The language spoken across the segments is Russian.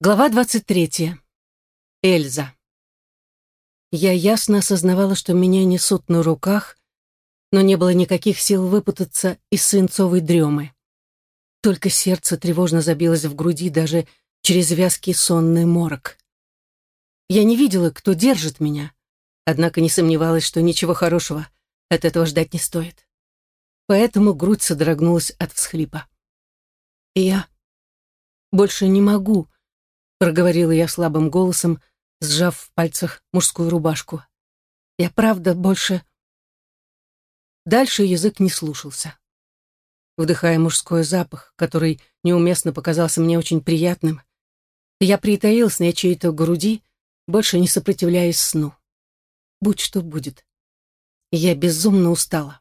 Глава 23. Эльза. Я ясно осознавала, что меня несут на руках, но не было никаких сил выпутаться из свинцовой дремы. Только сердце тревожно забилось в груди даже через вязкий сонный морок. Я не видела, кто держит меня, однако не сомневалась, что ничего хорошего от этого ждать не стоит. Поэтому грудь содрогнулась от всхлипа. И я больше не могу, проговорила я слабым голосом, сжав в пальцах мужскую рубашку. Я правда больше... Дальше язык не слушался. Вдыхая мужской запах, который неуместно показался мне очень приятным, я притаился на чьей-то груди, больше не сопротивляясь сну. Будь что будет. Я безумно устала.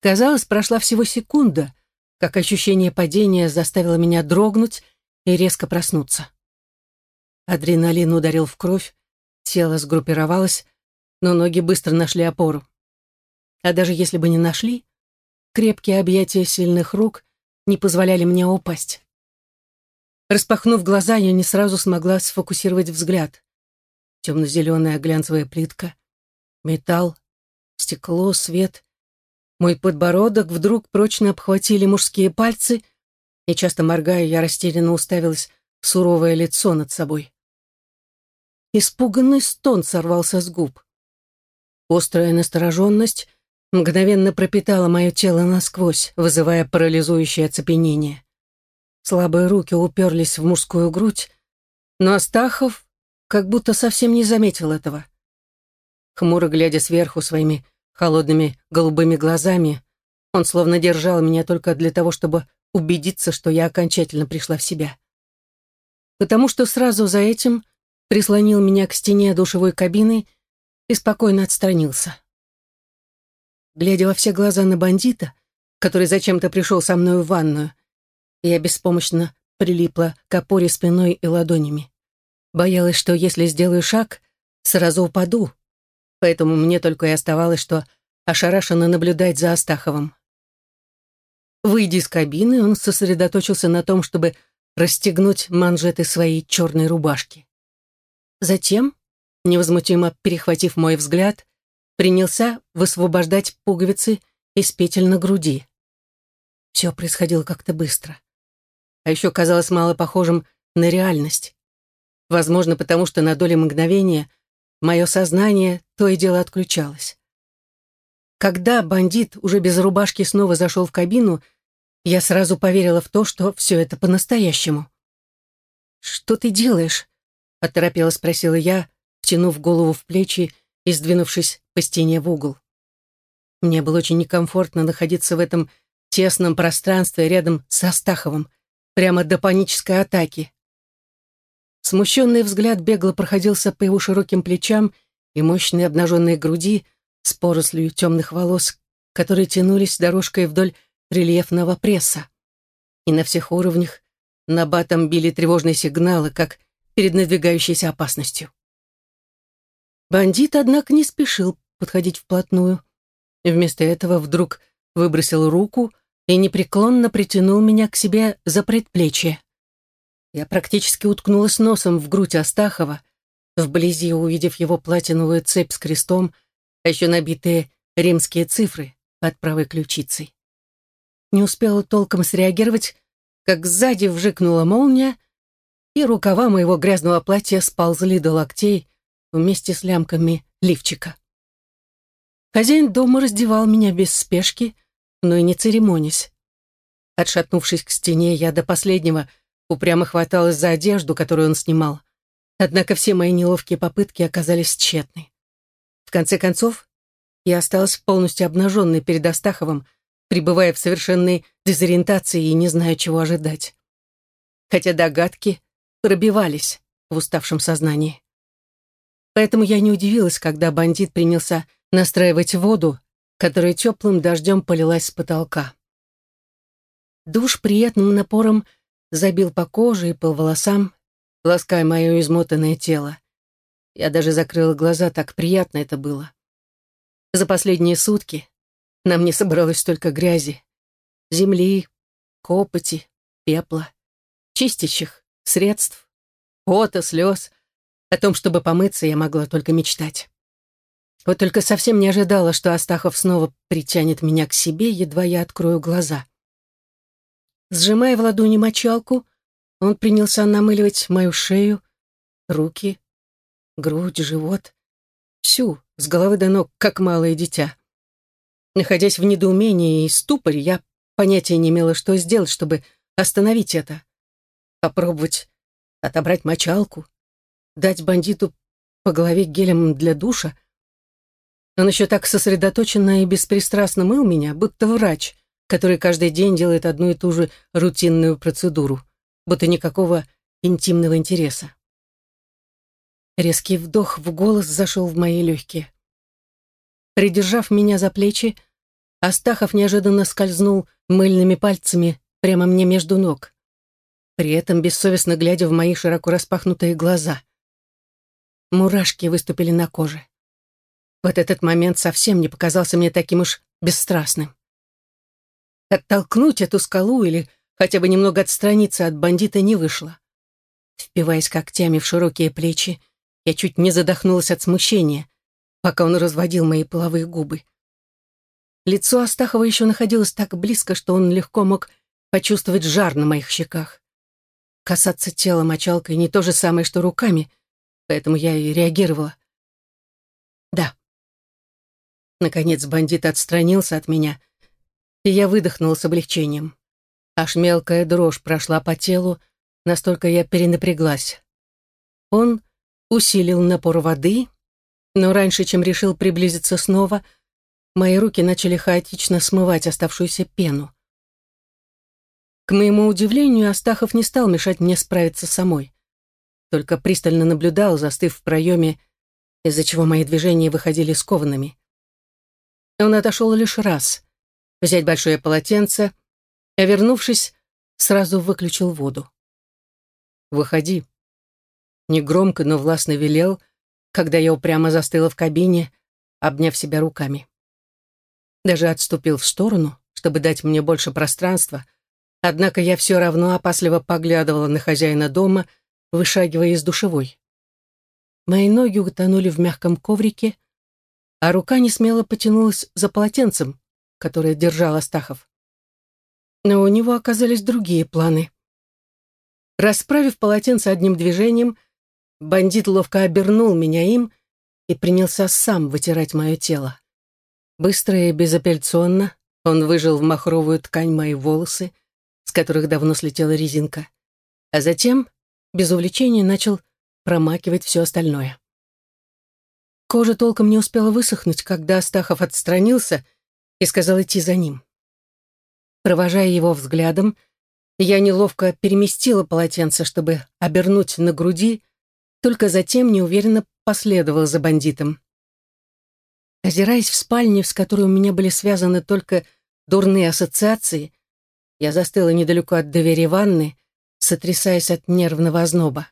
Казалось, прошла всего секунда, как ощущение падения заставило меня дрогнуть и резко проснуться. Адреналин ударил в кровь, тело сгруппировалось, но ноги быстро нашли опору. А даже если бы не нашли, крепкие объятия сильных рук не позволяли мне упасть. Распахнув глаза, я не сразу смогла сфокусировать взгляд. Темно-зеленая глянцевая плитка, металл, стекло, свет. Мой подбородок вдруг прочно обхватили мужские пальцы — и часто моргая, я растерянно уставилась в суровое лицо над собой. Испуганный стон сорвался с губ. Острая настороженность мгновенно пропитала мое тело насквозь, вызывая парализующее оцепенение. Слабые руки уперлись в мужскую грудь, но Астахов как будто совсем не заметил этого. Хмуро глядя сверху своими холодными голубыми глазами, он словно держал меня только для того, чтобы убедиться, что я окончательно пришла в себя. Потому что сразу за этим прислонил меня к стене душевой кабины и спокойно отстранился. Глядя во все глаза на бандита, который зачем-то пришел со мной в ванную, я беспомощно прилипла к опоре спиной и ладонями. Боялась, что если сделаю шаг, сразу упаду, поэтому мне только и оставалось, что ошарашенно наблюдать за Астаховым. Выйдя из кабины, он сосредоточился на том, чтобы расстегнуть манжеты своей черной рубашки. Затем, невозмутимо перехватив мой взгляд, принялся высвобождать пуговицы из петель на груди. Все происходило как-то быстро. А еще казалось мало похожим на реальность. Возможно, потому что на долю мгновения мое сознание то и дело отключалось. Когда бандит уже без рубашки снова зашел в кабину, я сразу поверила в то, что все это по-настоящему. «Что ты делаешь?» — оторопело спросила я, втянув голову в плечи и сдвинувшись по стене в угол. Мне было очень некомфортно находиться в этом тесном пространстве рядом с Астаховым, прямо до панической атаки. Смущенный взгляд бегло проходился по его широким плечам и мощной обнаженной груди с порослью темных волос, которые тянулись дорожкой вдоль рельефного пресса. И на всех уровнях на батом били тревожные сигналы, как перед надвигающейся опасностью. Бандит, однако, не спешил подходить вплотную. Вместо этого вдруг выбросил руку и непреклонно притянул меня к себе за предплечье. Я практически уткнулась носом в грудь Астахова, вблизи увидев его платиновую цепь с крестом, а еще набитые римские цифры под правой ключицей. Не успела толком среагировать, как сзади вжикнула молния, и рукава моего грязного платья сползли до локтей вместе с лямками лифчика. Хозяин дома раздевал меня без спешки, но и не церемонясь. Отшатнувшись к стене, я до последнего упрямо хваталась за одежду, которую он снимал. Однако все мои неловкие попытки оказались тщетны. В конце концов, я осталась полностью обнаженной перед Астаховым, пребывая в совершенной дезориентации и не зная, чего ожидать. Хотя догадки пробивались в уставшем сознании. Поэтому я не удивилась, когда бандит принялся настраивать воду, которая теплым дождем полилась с потолка. Душ приятным напором забил по коже и по волосам, лаская мое измотанное тело. Я даже закрыла глаза, так приятно это было. За последние сутки на мне собралось столько грязи, земли, копоти, пепла, чистящих средств, пота, слез. О том, чтобы помыться, я могла только мечтать. Вот только совсем не ожидала, что Астахов снова притянет меня к себе, едва я открою глаза. Сжимая в ладони мочалку, он принялся намыливать мою шею, руки, грудь, живот. Всю, с головы до ног, как малое дитя. Находясь в недоумении и ступоре, я понятия не имела, что сделать, чтобы остановить это. Попробовать отобрать мочалку, дать бандиту по голове гелем для душа — он еще так сосредоточенно и беспристрастно мыл меня, будто врач, который каждый день делает одну и ту же рутинную процедуру, будто никакого интимного интереса. Резкий вдох в голос зашел в мои легкие. Придержав меня за плечи, Астахов неожиданно скользнул мыльными пальцами прямо мне между ног, при этом бессовестно глядя в мои широко распахнутые глаза. Мурашки выступили на коже. Вот этот момент совсем не показался мне таким уж бесстрастным. Оттолкнуть эту скалу или хотя бы немного отстраниться от бандита не вышло. Впиваясь когтями в широкие плечи, я чуть не задохнулась от смущения, пока он разводил мои половые губы. Лицо Астахова еще находилось так близко, что он легко мог почувствовать жар на моих щеках. Касаться тела мочалкой не то же самое, что руками, поэтому я и реагировала. Да, Наконец бандит отстранился от меня, и я выдохнула с облегчением. Аж мелкая дрожь прошла по телу, настолько я перенапряглась. Он усилил напор воды, но раньше, чем решил приблизиться снова, мои руки начали хаотично смывать оставшуюся пену. К моему удивлению, Астахов не стал мешать мне справиться самой. Только пристально наблюдал, застыв в проеме, из-за чего мои движения выходили скованными. Он отошел лишь раз. Взять большое полотенце, а вернувшись, сразу выключил воду. «Выходи». Негромко, но властно велел, когда я упрямо застыла в кабине, обняв себя руками. Даже отступил в сторону, чтобы дать мне больше пространства, однако я все равно опасливо поглядывала на хозяина дома, вышагивая из душевой. Мои ноги утонули в мягком коврике, а рука не смело потянулась за полотенцем, которое держал Астахов. Но у него оказались другие планы. Расправив полотенце одним движением, бандит ловко обернул меня им и принялся сам вытирать мое тело. Быстро и безапелляционно он выжил в махровую ткань мои волосы, с которых давно слетела резинка, а затем, без увлечения, начал промакивать все остальное. Кожа толком не успела высохнуть, когда Астахов отстранился и сказал идти за ним. Провожая его взглядом, я неловко переместила полотенце, чтобы обернуть на груди, только затем неуверенно последовала за бандитом. Озираясь в спальне, с которой у меня были связаны только дурные ассоциации, я застыла недалеко от двери ванны, сотрясаясь от нервного озноба.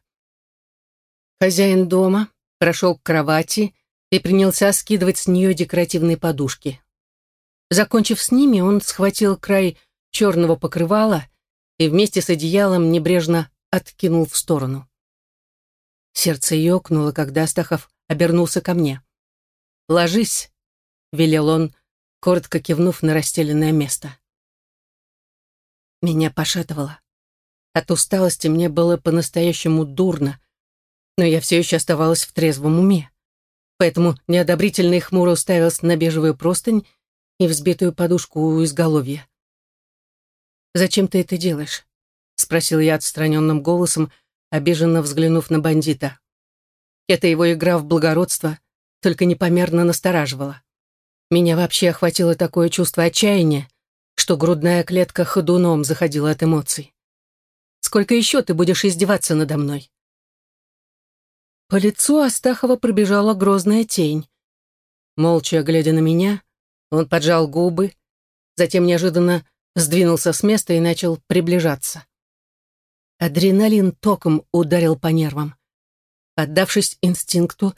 Хозяин дома прошел к кровати и принялся скидывать с нее декоративные подушки. Закончив с ними, он схватил край черного покрывала и вместе с одеялом небрежно откинул в сторону. Сердце ёкнуло, когда Астахов обернулся ко мне. «Ложись», — велел он, коротко кивнув на расстеленное место. Меня пошатывало. От усталости мне было по-настоящему дурно, но я все еще оставалась в трезвом уме поэтому неодобрительно и хмуро уставилась на бежевую простынь и взбитую подушку у изголовья. «Зачем ты это делаешь?» — спросил я отстраненным голосом, обиженно взглянув на бандита. Эта его игра в благородство только непомерно настораживала. Меня вообще охватило такое чувство отчаяния, что грудная клетка ходуном заходила от эмоций. «Сколько еще ты будешь издеваться надо мной?» По лицу Астахова пробежала грозная тень. Молча глядя на меня, он поджал губы, затем неожиданно сдвинулся с места и начал приближаться. Адреналин током ударил по нервам. Поддавшись инстинкту,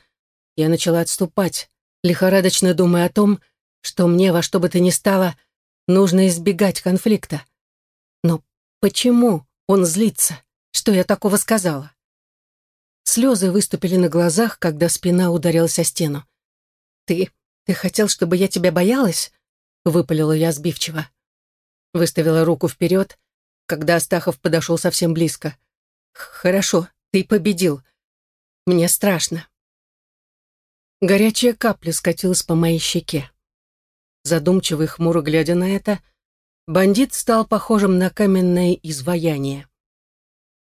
я начала отступать, лихорадочно думая о том, что мне во что бы то ни стало нужно избегать конфликта. Но почему он злится? Что я такого сказала? Слезы выступили на глазах, когда спина ударилась о стену. «Ты... ты хотел, чтобы я тебя боялась?» — выпалила я сбивчиво. Выставила руку вперед, когда Астахов подошел совсем близко. «Хорошо, ты победил. Мне страшно». Горячая капля скатилась по моей щеке. Задумчиво и хмуро глядя на это, бандит стал похожим на каменное изваяние.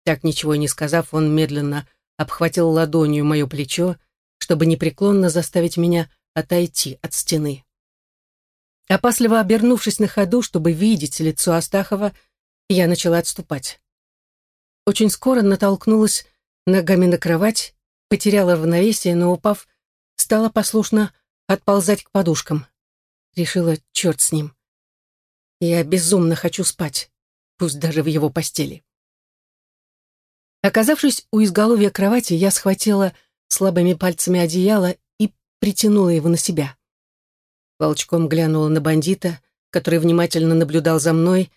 Так ничего не сказав, он медленно обхватил ладонью мое плечо, чтобы непреклонно заставить меня отойти от стены. Опасливо обернувшись на ходу, чтобы видеть лицо Астахова, я начала отступать. Очень скоро натолкнулась ногами на кровать, потеряла равновесие, но, упав, стала послушно отползать к подушкам. Решила, черт с ним. Я безумно хочу спать, пусть даже в его постели. Оказавшись у изголовья кровати, я схватила слабыми пальцами одеяло и притянула его на себя. Волчком глянула на бандита, который внимательно наблюдал за мной,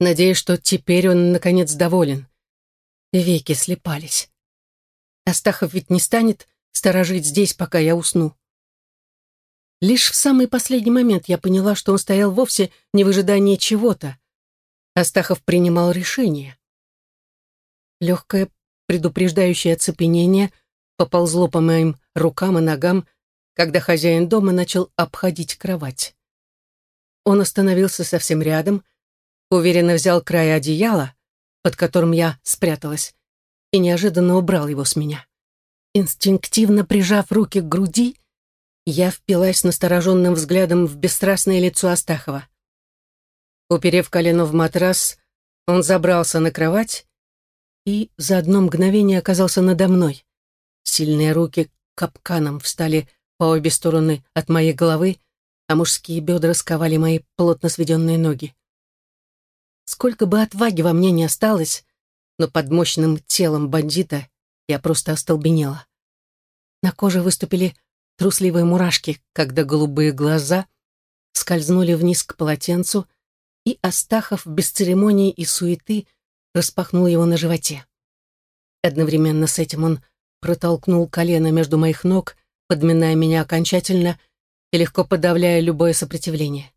надеясь, что теперь он, наконец, доволен. Веки слепались. Астахов ведь не станет сторожить здесь, пока я усну. Лишь в самый последний момент я поняла, что он стоял вовсе не в ожидании чего-то. Астахов принимал решение. Легкое предупреждающее оцепенение поползло по моим рукам и ногам, когда хозяин дома начал обходить кровать. Он остановился совсем рядом, уверенно взял край одеяла, под которым я спряталась, и неожиданно убрал его с меня. Инстинктивно прижав руки к груди, я впилась настороженным взглядом в бесстрастное лицо Астахова. Уперев колено в матрас, он забрался на кровать и за одно мгновение оказался надо мной. Сильные руки капканом встали по обе стороны от моей головы, а мужские бедра сковали мои плотно сведенные ноги. Сколько бы отваги во мне не осталось, но под мощным телом бандита я просто остолбенела. На коже выступили трусливые мурашки, когда голубые глаза скользнули вниз к полотенцу, и Астахов без церемонии и суеты распахнул его на животе. Одновременно с этим он протолкнул колено между моих ног, подминая меня окончательно и легко подавляя любое сопротивление.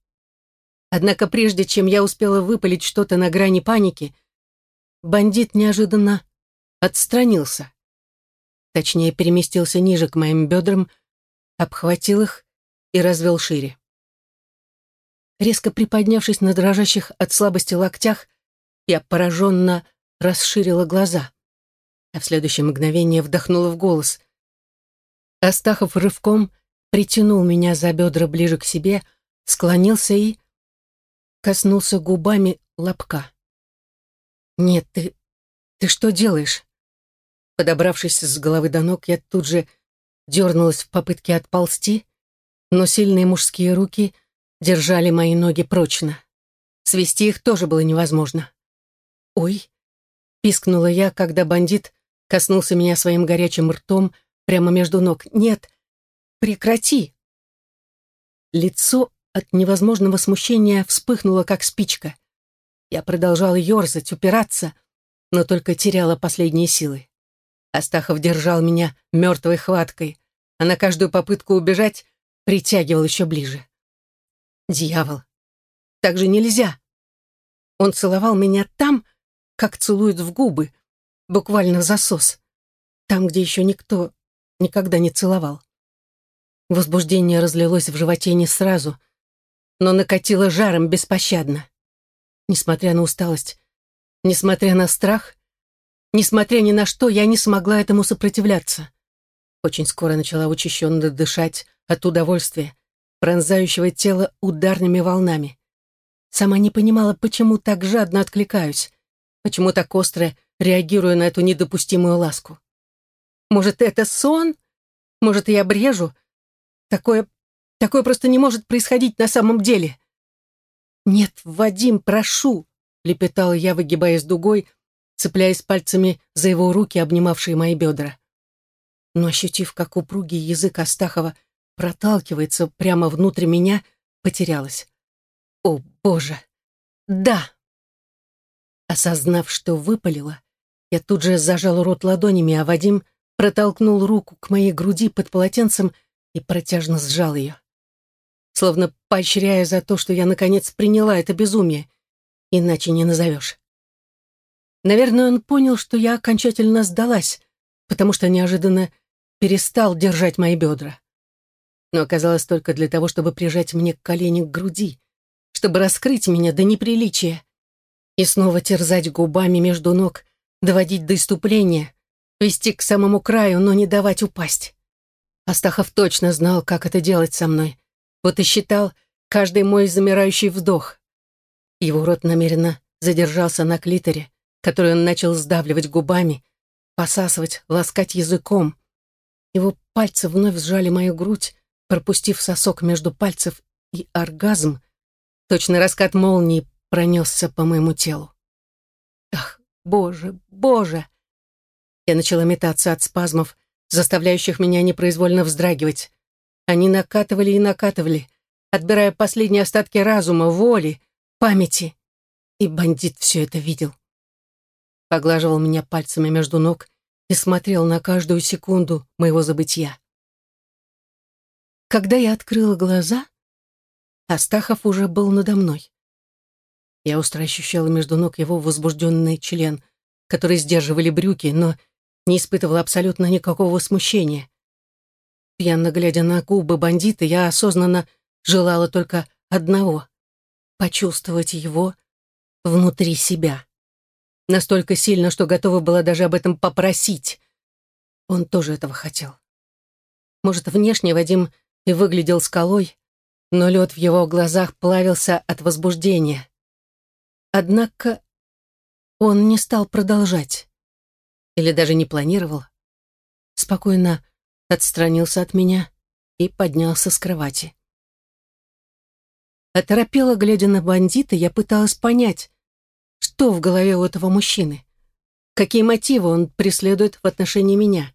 Однако прежде чем я успела выпалить что-то на грани паники, бандит неожиданно отстранился. Точнее, переместился ниже к моим бедрам, обхватил их и развел шире. Резко приподнявшись на дрожащих от слабости локтях, я пораженно расширила глаза, а в следующее мгновение вдохнула в голос. Астахов рывком притянул меня за бедра ближе к себе, склонился и коснулся губами лобка. «Нет, ты... ты что делаешь?» Подобравшись с головы до ног, я тут же дернулась в попытке отползти, но сильные мужские руки держали мои ноги прочно. Свести их тоже было невозможно. «Ой!» — пискнула я, когда бандит коснулся меня своим горячим ртом прямо между ног. «Нет! Прекрати!» Лицо от невозможного смущения вспыхнуло, как спичка. Я продолжала ерзать, упираться, но только теряла последние силы. Астахов держал меня мертвой хваткой, а на каждую попытку убежать притягивал еще ближе. Дьявол! Так же нельзя! Он целовал меня там, как целуют в губы, буквально в засос, там, где еще никто никогда не целовал. Возбуждение разлилось в животе не сразу, но накатило жаром беспощадно. Несмотря на усталость, несмотря на страх, несмотря ни на что, я не смогла этому сопротивляться. Очень скоро начала учащенно дышать от удовольствия, пронзающего тело ударными волнами. Сама не понимала, почему так жадно откликаюсь. Почему так остро реагирую на эту недопустимую ласку? Может, это сон? Может, я брежу? Такое... такое просто не может происходить на самом деле. Нет, Вадим, прошу, лепетала я, выгибаясь дугой, цепляясь пальцами за его руки, обнимавшие мои бедра. Но ощутив, как упругий язык Астахова проталкивается прямо внутрь меня, потерялась. О, Боже! Да! Осознав, что выпалила, Я тут же зажал рот ладонями, а Вадим протолкнул руку к моей груди под полотенцем и протяжно сжал ее. Словно поощряя за то, что я наконец приняла это безумие. Иначе не назовешь. Наверное, он понял, что я окончательно сдалась, потому что неожиданно перестал держать мои бедра. Но оказалось только для того, чтобы прижать мне колени к груди, чтобы раскрыть меня до неприличия и снова терзать губами между ног, доводить до иступления, вести к самому краю, но не давать упасть. Астахов точно знал, как это делать со мной. Вот и считал каждый мой замирающий вдох. Его рот намеренно задержался на клиторе, который он начал сдавливать губами, посасывать, ласкать языком. Его пальцы вновь сжали мою грудь, пропустив сосок между пальцев, и оргазм, точно раскат молнии, пронесся по моему телу. Ах, боже, боже! Я начала метаться от спазмов, заставляющих меня непроизвольно вздрагивать. Они накатывали и накатывали, отбирая последние остатки разума, воли, памяти. И бандит все это видел. Поглаживал меня пальцами между ног и смотрел на каждую секунду моего забытия. Когда я открыла глаза, Астахов уже был надо мной. Я остро ощущала между ног его возбужденный член, который сдерживали брюки, но не испытывала абсолютно никакого смущения. Пьяно глядя на губы бандита, я осознанно желала только одного — почувствовать его внутри себя. Настолько сильно, что готова была даже об этом попросить. Он тоже этого хотел. Может, внешне Вадим и выглядел скалой, но лед в его глазах плавился от возбуждения. Однако он не стал продолжать. Или даже не планировал. Спокойно отстранился от меня и поднялся с кровати. Оторопела, глядя на бандита, я пыталась понять, что в голове у этого мужчины, какие мотивы он преследует в отношении меня,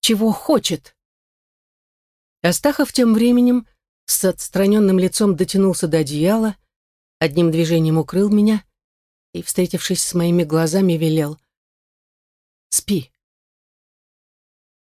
чего хочет. Астахов тем временем с отстраненным лицом дотянулся до одеяла, одним движением укрыл меня и, встретившись с моими глазами, велел «Спи».